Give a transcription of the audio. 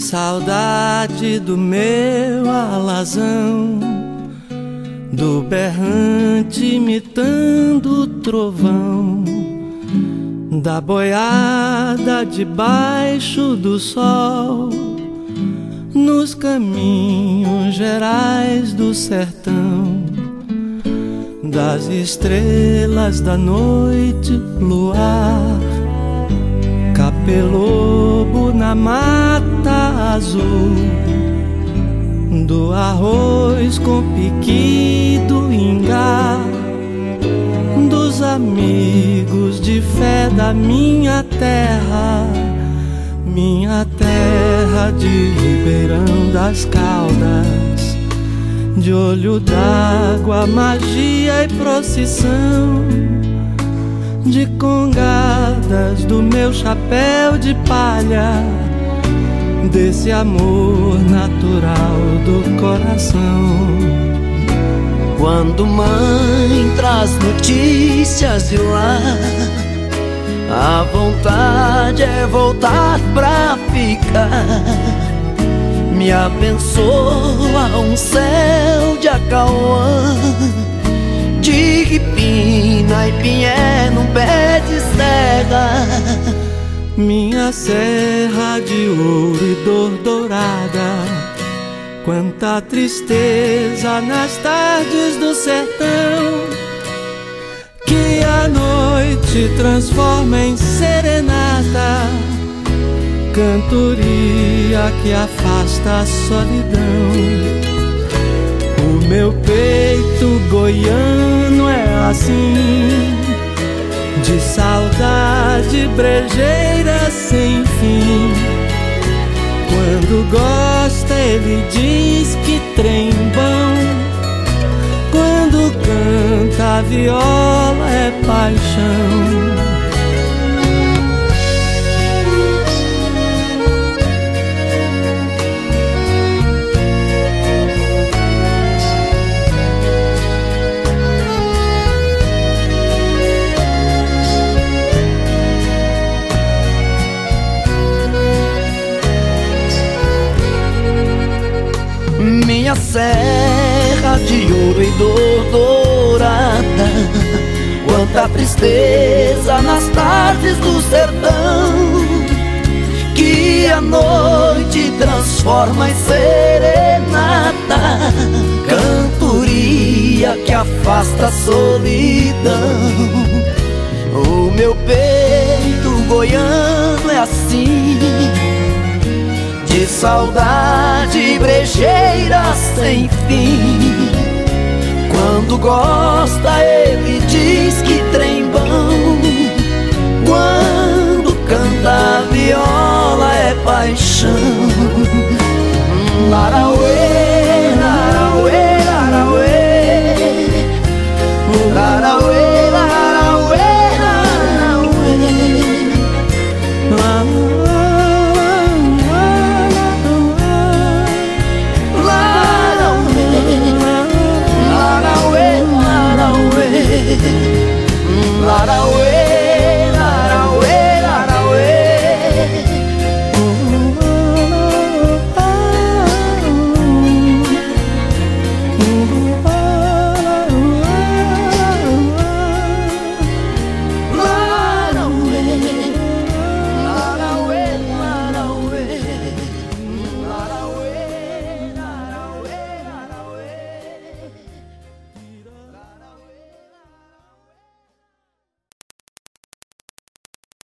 saudade do meu alazão, do berrante imitando o trovão, da boiada debaixo do sol, nos caminhos gerais do sertão, das estrelas da noite, luar, capelobo na mata azul, do arroz com piqui do ingá, dos amigos de fé da minha terra, minha terra de Ribeirão das Caldas, de olho d'água, magia e procissão de congadas do meu chapéu de palha, desse amor natural do coração. Quando mãe traz notícias de lá, a vontade é voltar pra ficar. Me abençoa um céu de acauã de ripina e pinhé num pé de serra. Minha serra de ouro e dor dourada. Quanta tristeza nas tardes do sertão que a noite transforma em serenata, cantoria que afasta a solidão. O meu peito goiano é assim, de saudade brejeira sem fim. Quando gosta, ele diz que trem bom. Quando canta a viola é paixão. Minha serra de ouro e dor dourada. Quanta tristeza nas tardes do sertão, que a noite transforma em serenata, cantoria que afasta a solidão. O meu peito goiano é assim saudade brejeira sem fim. Quando gosta, ele diz que trem bom. Quando canta a viola, é paixão. Larauê.